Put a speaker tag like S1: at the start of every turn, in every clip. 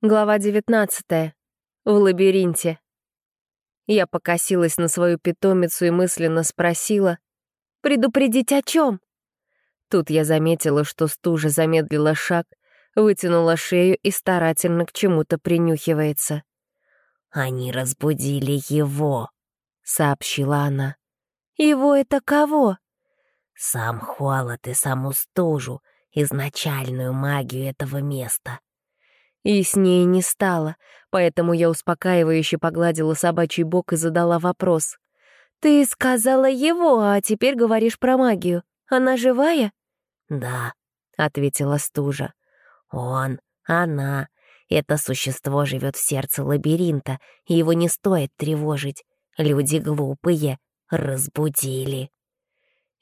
S1: Глава 19. В лабиринте. Я покосилась на свою питомицу и мысленно спросила, «Предупредить о чем? Тут я заметила, что стужа замедлила шаг, вытянула шею и старательно к чему-то принюхивается.
S2: «Они разбудили его», — сообщила она.
S1: «Его это кого?»
S2: «Сам холод и саму стужу, изначальную магию этого места».
S1: И с ней не стало, поэтому я успокаивающе погладила собачий бок и задала вопрос. «Ты сказала его, а теперь говоришь про магию. Она живая?»
S2: «Да», — ответила стужа. «Он, она. Это существо живет в сердце лабиринта, и его не стоит тревожить. Люди глупые. Разбудили».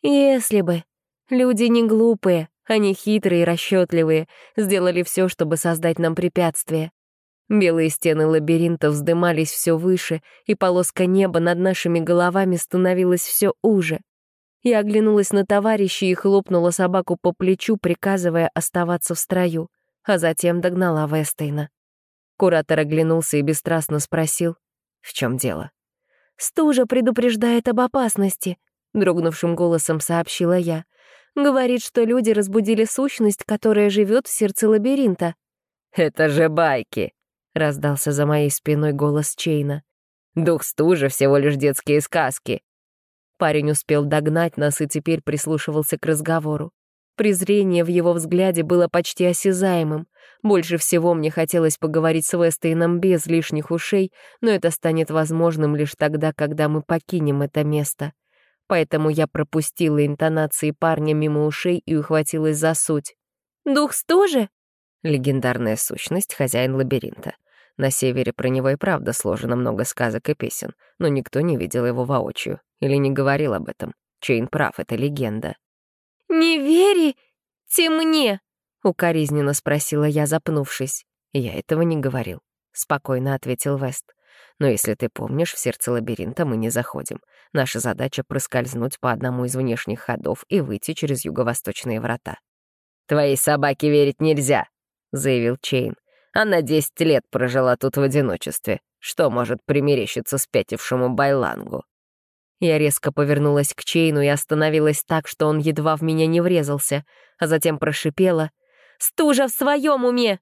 S1: «Если бы. Люди не глупые. Они хитрые и расчетливые, сделали все, чтобы создать нам препятствие. Белые стены лабиринта вздымались все выше, и полоска неба над нашими головами становилась все уже. Я оглянулась на товарища и хлопнула собаку по плечу, приказывая оставаться в строю, а затем догнала Вестейна. Куратор оглянулся и бесстрастно спросил, в чем дело. «Стужа предупреждает об опасности», — дрогнувшим голосом сообщила я. Говорит, что люди разбудили сущность, которая живет в сердце лабиринта.
S3: «Это же байки!» — раздался за моей спиной голос Чейна. «Дух стужи — всего лишь детские сказки».
S1: Парень успел догнать нас и теперь прислушивался к разговору. Презрение в его взгляде было почти осязаемым. Больше всего мне хотелось поговорить с Вестейном без лишних ушей, но это станет возможным лишь тогда, когда мы покинем это место поэтому я пропустила интонации парня мимо ушей и ухватилась за суть. «Дух стужи?»
S3: Легендарная сущность, хозяин лабиринта. На севере про него и правда сложено много сказок и песен, но никто не видел его воочию или не говорил об этом. Чейн прав, это легенда.
S1: «Не верите мне?» — укоризненно спросила я, запнувшись.
S3: «Я этого не говорил», — спокойно ответил Вест. «Но если ты помнишь, в сердце лабиринта мы не заходим. Наша задача — проскользнуть по одному из внешних ходов и выйти через юго-восточные врата.
S4: «Твоей собаке верить нельзя», — заявил Чейн. «Она десять лет прожила тут в одиночестве. Что может примерещиться спятившему Байлангу?»
S1: Я резко повернулась к Чейну и остановилась так, что он едва в меня не врезался, а затем прошипела. «Стужа в своем уме!»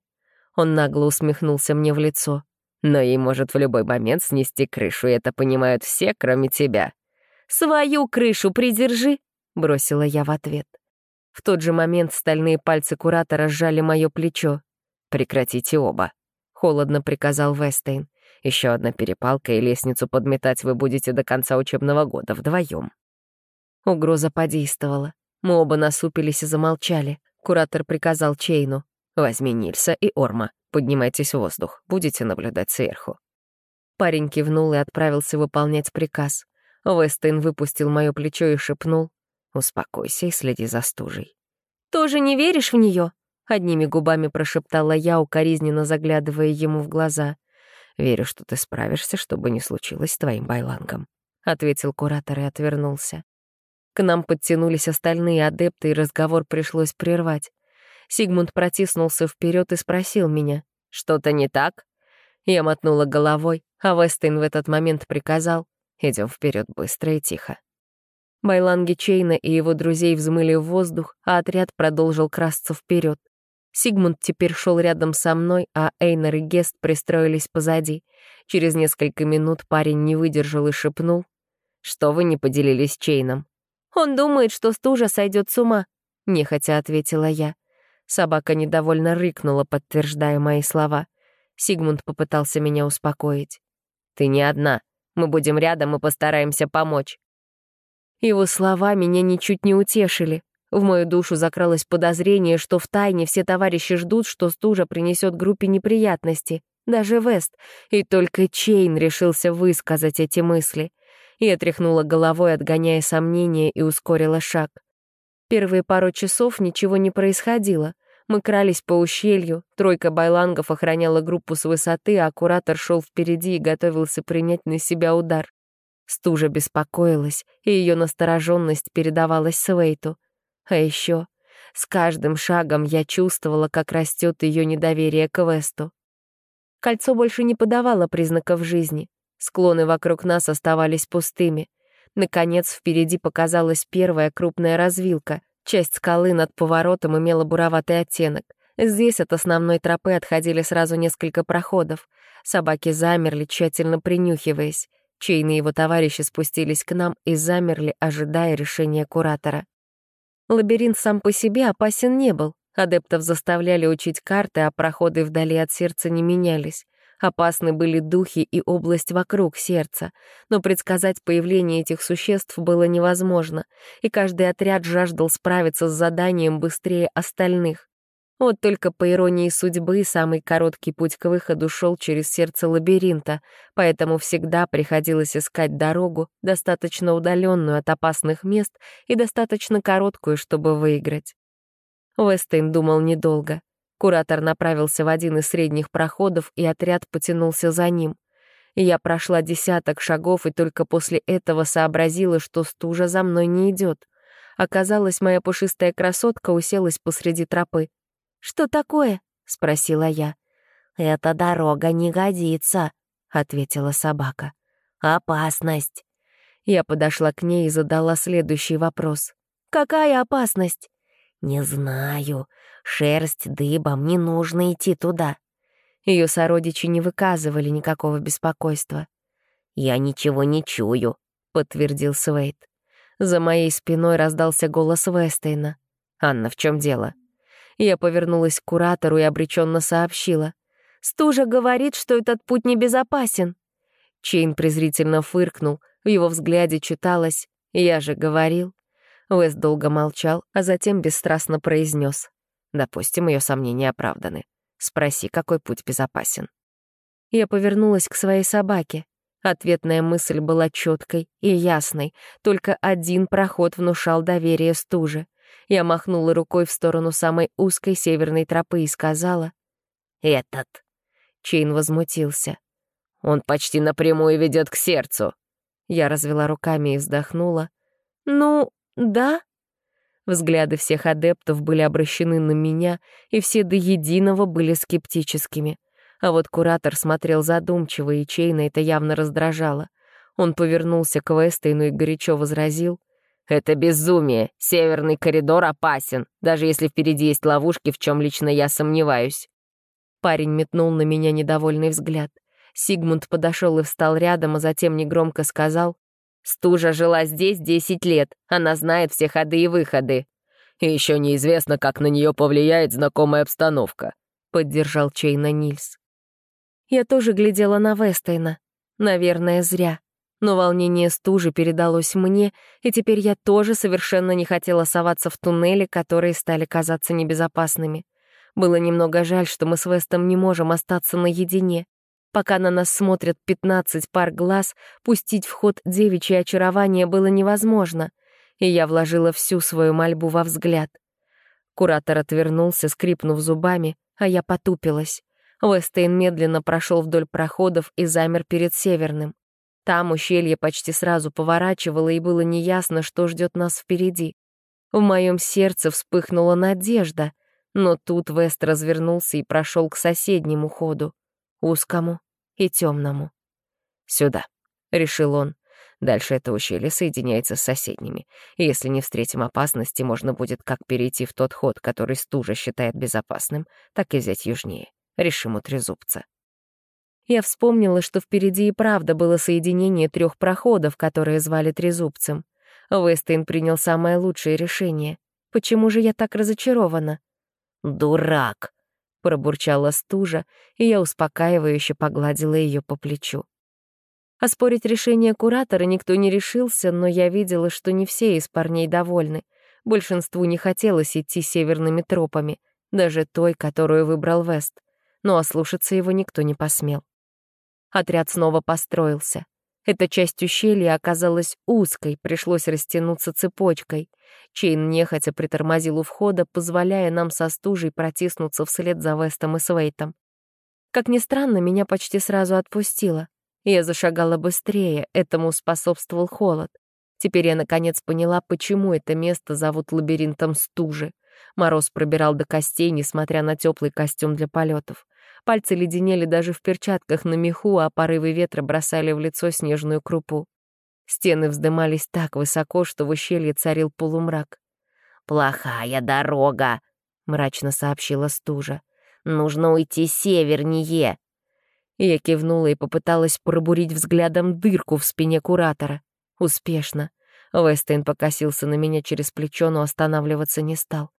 S1: Он нагло усмехнулся мне в лицо.
S4: «Но ей может в любой момент снести крышу, и это понимают все, кроме тебя.
S1: «Свою крышу придержи!» — бросила я в ответ. В тот же момент стальные пальцы куратора сжали мое плечо.
S3: «Прекратите оба», — холодно приказал Вестейн. Еще одна перепалка, и лестницу подметать вы будете до конца учебного года вдвоем.
S1: Угроза подействовала. Мы оба насупились и замолчали. Куратор приказал Чейну.
S3: «Возьми Нильса и Орма. Поднимайтесь в воздух. Будете наблюдать сверху».
S1: Парень кивнул и отправился выполнять приказ. Вестейн выпустил мое плечо и шепнул. «Успокойся и следи за стужей». «Тоже не веришь в нее? Одними губами прошептала я, укоризненно заглядывая ему в глаза.
S3: «Верю, что ты справишься, что бы ни случилось с твоим байлангом», — ответил куратор и отвернулся.
S1: К нам подтянулись остальные адепты, и разговор пришлось прервать. Сигмунд протиснулся вперед и спросил меня, «Что-то не так?» Я мотнула головой, а Вестейн в этот момент приказал, Идем вперед быстро и тихо. Байланги Чейна и его друзей взмыли в воздух, а отряд продолжил красться вперед. Сигмунд теперь шел рядом со мной, а Эйнер и Гест пристроились позади. Через несколько минут парень не выдержал и шепнул. «Что вы не поделились Чейном?» «Он думает, что стужа сойдет с ума», — нехотя ответила я. Собака недовольно рыкнула, подтверждая мои слова. Сигмунд попытался меня успокоить. «Ты не одна. Мы будем рядом и постараемся помочь». Его слова меня ничуть не утешили. В мою душу закралось подозрение, что в тайне все товарищи ждут, что стужа принесет группе неприятности, даже Вест, и только Чейн решился высказать эти мысли. Я тряхнула головой, отгоняя сомнения, и ускорила шаг. Первые пару часов ничего не происходило. Мы крались по ущелью, тройка байлангов охраняла группу с высоты, а куратор шел впереди и готовился принять на себя удар. Стужа беспокоилась, и ее настороженность передавалась Свейту. А еще с каждым шагом я чувствовала, как растет ее недоверие к Весту. Кольцо больше не подавало признаков жизни. Склоны вокруг нас оставались пустыми. Наконец, впереди показалась первая крупная развилка. Часть скалы над поворотом имела буроватый оттенок. Здесь от основной тропы отходили сразу несколько проходов. Собаки замерли, тщательно принюхиваясь. Чейн и его товарищи спустились к нам и замерли, ожидая решения куратора. Лабиринт сам по себе опасен не был. Адептов заставляли учить карты, а проходы вдали от сердца не менялись. Опасны были духи и область вокруг сердца, но предсказать появление этих существ было невозможно, и каждый отряд жаждал справиться с заданием быстрее остальных. Вот только по иронии судьбы самый короткий путь к выходу шел через сердце лабиринта, поэтому всегда приходилось искать дорогу, достаточно удаленную от опасных мест и достаточно короткую, чтобы выиграть. Уэстейн думал недолго. Куратор направился в один из средних проходов, и отряд потянулся за ним. Я прошла десяток шагов и только после этого сообразила, что стужа за мной не идет. Оказалось, моя пушистая красотка уселась посреди тропы. «Что такое?» — спросила я.
S2: «Эта дорога не годится», — ответила собака. «Опасность».
S1: Я подошла к ней и задала следующий вопрос. «Какая опасность?»
S2: «Не знаю. Шерсть дыбом, не нужно идти туда».
S1: Ее сородичи не выказывали никакого беспокойства.
S2: «Я ничего не чую», — подтвердил Свейт.
S1: За моей спиной раздался голос Вестейна.
S3: «Анна, в чем дело?»
S1: Я повернулась к куратору и обреченно сообщила. «Стужа говорит, что этот путь небезопасен». Чейн презрительно фыркнул, в его взгляде читалось «Я же говорил». Уэс долго молчал, а затем бесстрастно произнес: «Допустим, ее сомнения оправданы. Спроси, какой путь безопасен». Я повернулась к своей собаке. Ответная мысль была четкой и ясной, только один проход внушал доверие стуже. Я махнула рукой в сторону самой узкой северной тропы и сказала «Этот». Чейн возмутился.
S3: «Он почти напрямую ведет к сердцу».
S1: Я развела руками и вздохнула. «Ну, да». Взгляды всех адептов были обращены на меня, и все до единого были скептическими. А вот куратор смотрел задумчиво, и Чейна это явно раздражало. Он повернулся к Вестейну и горячо возразил —
S3: «Это безумие. Северный коридор опасен, даже если впереди есть ловушки, в чем лично я сомневаюсь».
S1: Парень метнул на меня недовольный взгляд. Сигмунд подошел и встал рядом, а затем негромко сказал, «Стужа жила здесь десять лет, она знает все ходы и выходы».
S3: «И еще неизвестно, как на нее повлияет знакомая обстановка», — поддержал Чейна Нильс.
S1: Я тоже глядела на Вестейна. Наверное, зря но волнение стужи передалось мне, и теперь я тоже совершенно не хотела соваться в туннели, которые стали казаться небезопасными. Было немного жаль, что мы с Вестом не можем остаться наедине. Пока на нас смотрят пятнадцать пар глаз, пустить в ход девичье очарование было невозможно, и я вложила всю свою мольбу во взгляд. Куратор отвернулся, скрипнув зубами, а я потупилась. Вестейн медленно прошел вдоль проходов и замер перед северным. Там ущелье почти сразу поворачивало, и было неясно, что ждет нас впереди. В моем сердце вспыхнула надежда, но тут Вест развернулся и прошел к соседнему ходу, узкому и темному.
S3: «Сюда», — решил он. Дальше это ущелье соединяется с соседними. И если не встретим опасности, можно будет как перейти в тот ход, который стужа считает безопасным, так и взять южнее. Решим у трезубца.
S1: Я вспомнила, что впереди и правда было соединение трех проходов, которые звали Трезубцем. Вестейн принял самое лучшее решение. Почему же я так разочарована?
S2: «Дурак!» — пробурчала стужа, и я успокаивающе погладила ее по плечу.
S1: Оспорить решение куратора никто не решился, но я видела, что не все из парней довольны. Большинству не хотелось идти северными тропами, даже той, которую выбрал Вест. Но ослушаться его никто не посмел. Отряд снова построился. Эта часть ущелья оказалась узкой, пришлось растянуться цепочкой. Чейн нехотя притормозил у входа, позволяя нам со стужей протиснуться вслед за Вестом и Свейтом. Как ни странно, меня почти сразу отпустило. Я зашагала быстрее, этому способствовал холод. Теперь я наконец поняла, почему это место зовут лабиринтом стужи. Мороз пробирал до костей, несмотря на теплый костюм для полетов. Пальцы леденели даже в перчатках на меху, а порывы ветра бросали в лицо снежную крупу. Стены вздымались так высоко, что в ущелье царил полумрак.
S2: «Плохая дорога», — мрачно сообщила стужа. «Нужно уйти севернее».
S1: Я кивнула и попыталась пробурить взглядом дырку в спине куратора. Успешно. Вестейн покосился на меня через плечо, но останавливаться не стал.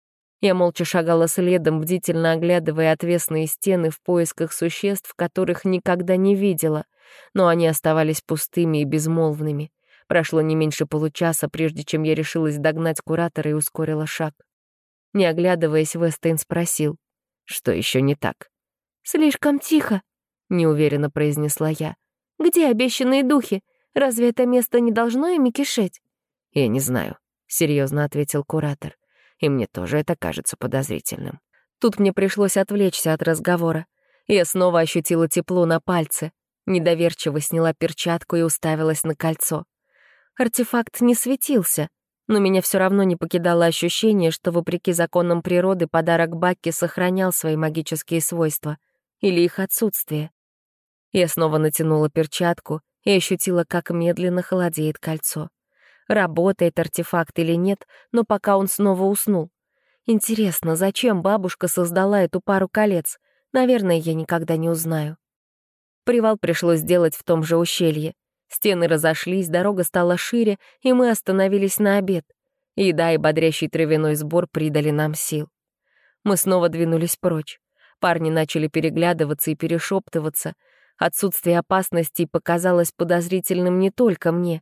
S1: Я молча шагала следом, бдительно оглядывая отвесные стены в поисках существ, которых никогда не видела, но они оставались пустыми и безмолвными. Прошло не меньше получаса, прежде чем я решилась догнать куратора и ускорила шаг. Не оглядываясь, Вестейн спросил, что еще не так. «Слишком тихо», — неуверенно произнесла я. «Где обещанные духи? Разве это место не должно ими кишеть?»
S3: «Я не знаю», — серьезно ответил куратор. «И мне тоже это кажется подозрительным».
S1: Тут мне пришлось отвлечься от разговора. Я снова ощутила тепло на пальце, недоверчиво сняла перчатку и уставилась на кольцо. Артефакт не светился, но меня все равно не покидало ощущение, что, вопреки законам природы, подарок Бакки сохранял свои магические свойства или их отсутствие. Я снова натянула перчатку и ощутила, как медленно холодеет кольцо. Работает артефакт или нет, но пока он снова уснул. Интересно, зачем бабушка создала эту пару колец? Наверное, я никогда не узнаю. Привал пришлось сделать в том же ущелье. Стены разошлись, дорога стала шире, и мы остановились на обед. Еда и бодрящий травяной сбор придали нам сил. Мы снова двинулись прочь. Парни начали переглядываться и перешептываться. Отсутствие опасностей показалось подозрительным не только мне.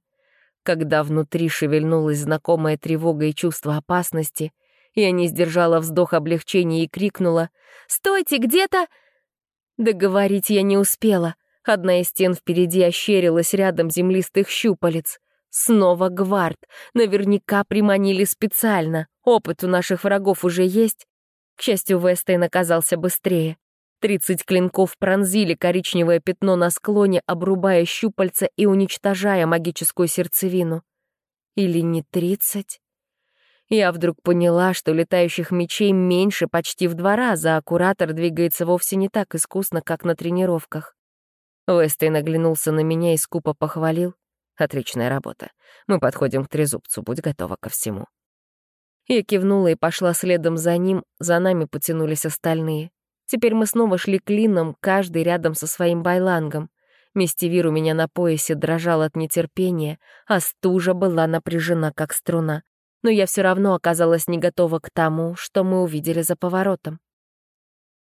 S1: Когда внутри шевельнулась знакомая тревога и чувство опасности, я не сдержала вздох облегчения и крикнула «Стойте, где-то!» Договорить я не успела. Одна из стен впереди ощерилась рядом землистых щупалец. Снова гвард. Наверняка приманили специально. Опыт у наших врагов уже есть. К счастью, Вестейн оказался быстрее. Тридцать клинков пронзили коричневое пятно на склоне, обрубая щупальца и уничтожая магическую сердцевину. Или не тридцать? Я вдруг поняла, что летающих мечей меньше почти в два раза, а куратор двигается вовсе не так искусно, как на тренировках. Уэстейн оглянулся на меня и скупо похвалил. «Отличная работа. Мы подходим к трезубцу, будь готова ко всему». Я кивнула и пошла следом за ним, за нами потянулись остальные. Теперь мы снова шли клином, каждый рядом со своим байлангом. Мистивир у меня на поясе дрожал от нетерпения, а стужа была напряжена, как струна. Но я все равно оказалась не готова к тому, что мы увидели за поворотом.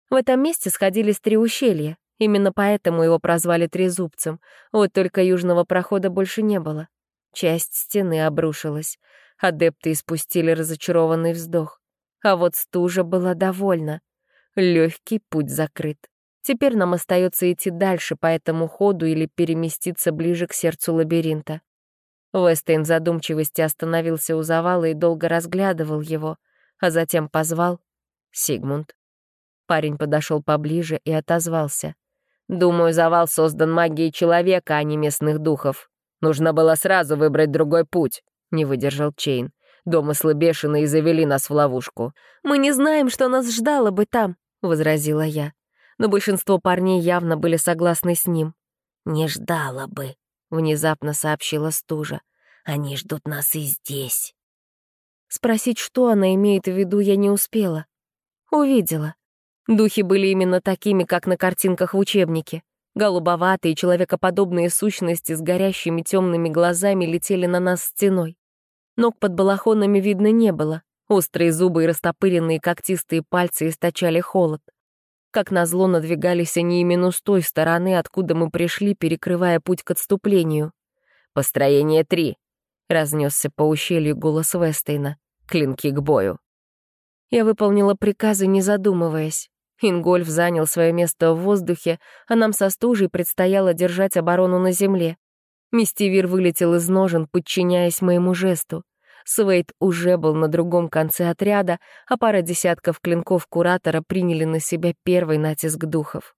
S1: В этом месте сходились три ущелья, Именно поэтому его прозвали Трезубцем. Вот только южного прохода больше не было. Часть стены обрушилась. Адепты испустили разочарованный вздох. А вот стужа была довольна. Легкий путь закрыт. Теперь нам остается идти дальше по этому ходу или переместиться ближе к сердцу лабиринта. Вестейн в задумчивости остановился у завала и долго разглядывал его, а затем позвал «Сигмунд». Парень подошел поближе и отозвался. Думаю, завал создан магией человека, а не местных духов. Нужно было сразу выбрать другой путь», — не выдержал Чейн. «Домыслы бешеные завели нас в ловушку». «Мы не знаем, что нас ждало бы там», — возразила я. Но большинство парней явно были согласны с ним.
S2: «Не ждала бы», — внезапно сообщила стужа. «Они ждут нас и здесь».
S1: Спросить, что она имеет в виду, я не успела. Увидела. Духи были именно такими, как на картинках в учебнике. Голубоватые, человекоподобные сущности с горящими темными глазами летели на нас стеной. Ног под балахонами видно не было. Острые зубы и растопыренные когтистые пальцы источали холод. Как назло надвигались они именно с той стороны, откуда мы пришли, перекрывая путь к отступлению. «Построение три», — разнесся по ущелью голос Вестейна. «Клинки к бою». Я выполнила приказы, не задумываясь. Ингольф занял свое место в воздухе, а нам со стужей предстояло держать оборону на земле. Мистивир вылетел из ножен, подчиняясь моему жесту. Свейд уже был на другом конце отряда, а пара десятков клинков Куратора приняли на себя первый натиск духов.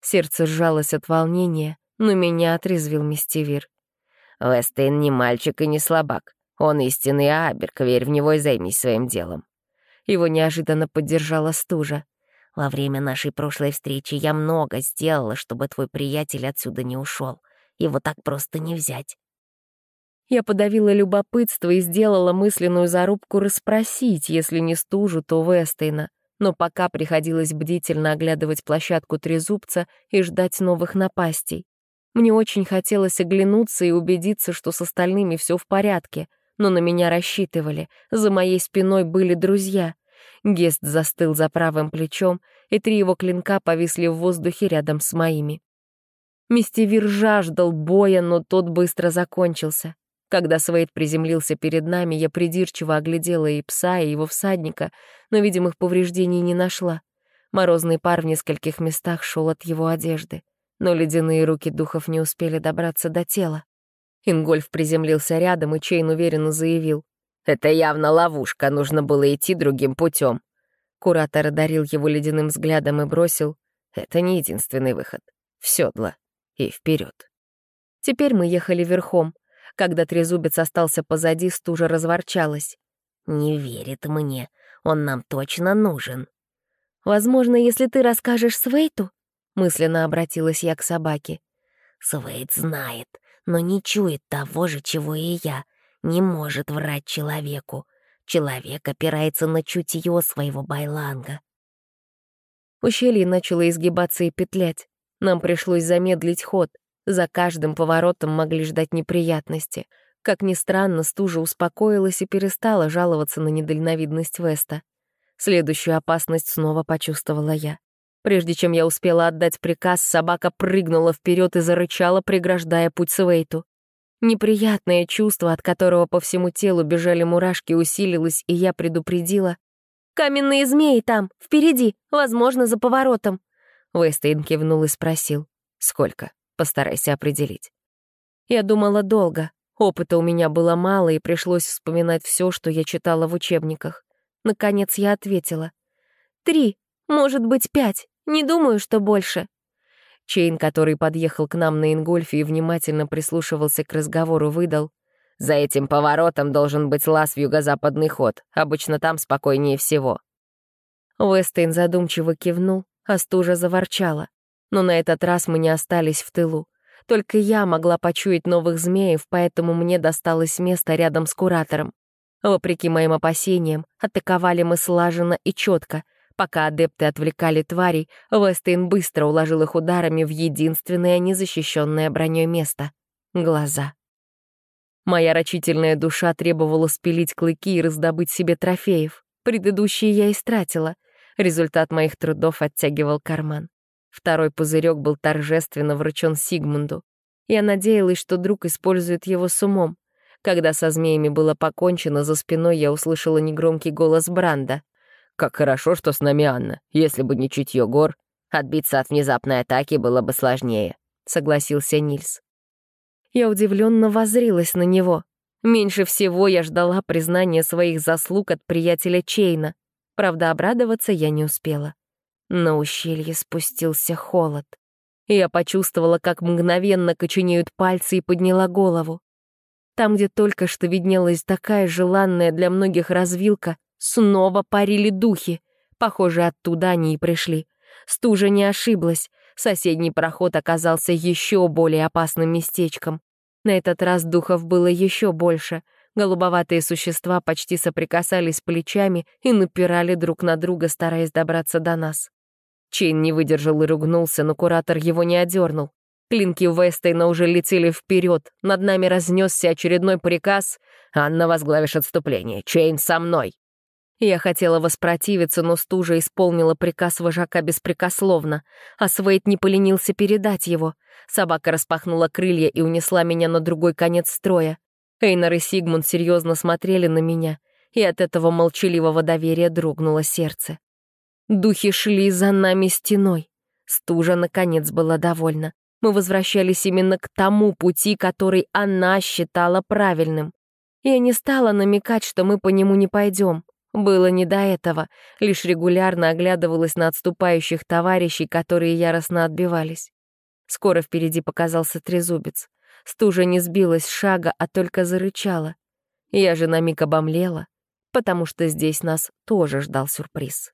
S1: Сердце сжалось от волнения, но меня отрезвил Мистивир.
S4: «Вестейн не мальчик и не слабак. Он истинный Аберк, верь в него и займись своим делом».
S1: Его неожиданно поддержала стужа.
S2: Во время нашей прошлой встречи я много сделала, чтобы твой приятель отсюда не ушел. Его так просто не взять.
S1: Я подавила любопытство и сделала мысленную зарубку расспросить, если не стужу, то Вестейна. Но пока приходилось бдительно оглядывать площадку Трезубца и ждать новых напастей. Мне очень хотелось оглянуться и убедиться, что с остальными все в порядке, но на меня рассчитывали, за моей спиной были друзья. Гест застыл за правым плечом, и три его клинка повисли в воздухе рядом с моими. Мистевир жаждал боя, но тот быстро закончился. Когда Свейд приземлился перед нами, я придирчиво оглядела и пса, и его всадника, но видимых повреждений не нашла. Морозный пар в нескольких местах шел от его одежды, но ледяные руки духов не успели добраться до тела. Ингольф приземлился рядом, и Чейн уверенно заявил.
S4: Это явно ловушка, нужно было идти другим путем.
S1: Куратор одарил его ледяным взглядом и бросил. Это не единственный выход. В седло. И вперед. Теперь мы ехали верхом. Когда трезубец остался позади, стужа разворчалась.
S2: «Не верит мне. Он нам точно нужен».
S1: «Возможно, если ты расскажешь Свейту?» Мысленно обратилась я к собаке.
S2: «Свейт знает, но не чует того же, чего и я не может врать человеку. Человек опирается на чутье своего байланга.
S1: Ущелье начало изгибаться и петлять. Нам пришлось замедлить ход. За каждым поворотом могли ждать неприятности. Как ни странно, стужа успокоилась и перестала жаловаться на недальновидность Веста. Следующую опасность снова почувствовала я. Прежде чем я успела отдать приказ, собака прыгнула вперед и зарычала, преграждая путь Свейту. Неприятное чувство, от которого по всему телу бежали мурашки, усилилось, и я предупредила. «Каменные змеи там, впереди, возможно, за поворотом». Вестейн кивнул и спросил. «Сколько? Постарайся определить». Я думала долго. Опыта у меня было мало, и пришлось вспоминать все, что я читала в учебниках. Наконец я ответила. «Три, может быть, пять. Не думаю, что больше». Чейн, который подъехал к нам на Ингольфе и внимательно прислушивался к разговору, выдал. «За этим поворотом должен быть лаз в юго-западный ход. Обычно там спокойнее всего». Уэстейн задумчиво кивнул, а стужа заворчала. Но на этот раз мы не остались в тылу. Только я могла почуять новых змеев, поэтому мне досталось место рядом с куратором. Вопреки моим опасениям, атаковали мы слаженно и четко, Пока адепты отвлекали тварей, Вестейн быстро уложил их ударами в единственное незащищенное броней место — глаза. Моя рачительная душа требовала спилить клыки и раздобыть себе трофеев. Предыдущие я истратила. Результат моих трудов оттягивал карман. Второй пузырек был торжественно вручен Сигмунду. Я надеялась, что друг использует его с умом. Когда со змеями было покончено, за спиной я услышала негромкий голос Бранда. Как хорошо, что с нами Анна. Если бы не чутье гор, отбиться от внезапной атаки было бы сложнее», — согласился Нильс. Я удивленно возрилась на него. Меньше всего я ждала признания своих заслуг от приятеля Чейна. Правда, обрадоваться я не успела. На ущелье спустился холод. Я почувствовала, как мгновенно коченеют пальцы и подняла голову. Там, где только что виднелась такая желанная для многих развилка, Снова парили духи. Похоже, оттуда они и пришли. Стужа не ошиблась. Соседний проход оказался еще более опасным местечком. На этот раз духов было еще больше. Голубоватые существа почти соприкасались плечами и напирали друг на друга, стараясь добраться до нас. Чейн не выдержал и ругнулся, но куратор его не одернул. Клинки Вестейна уже летели вперед. Над нами разнесся очередной приказ. «Анна, возглавишь отступление. Чейн со мной!» Я хотела воспротивиться, но стужа исполнила приказ вожака беспрекословно, а Свейт не поленился передать его. Собака распахнула крылья и унесла меня на другой конец строя. Эйнар и Сигмунд серьезно смотрели на меня, и от этого молчаливого доверия дрогнуло сердце. Духи шли за нами стеной. Стужа, наконец, была довольна. Мы возвращались именно к тому пути, который она считала правильным. Я не стала намекать, что мы по нему не пойдем. Было не до этого, лишь регулярно оглядывалась на отступающих товарищей, которые яростно отбивались. Скоро впереди показался трезубец. Стужа не сбилась с шага, а только зарычала. Я же на миг обомлела, потому что здесь нас тоже ждал сюрприз.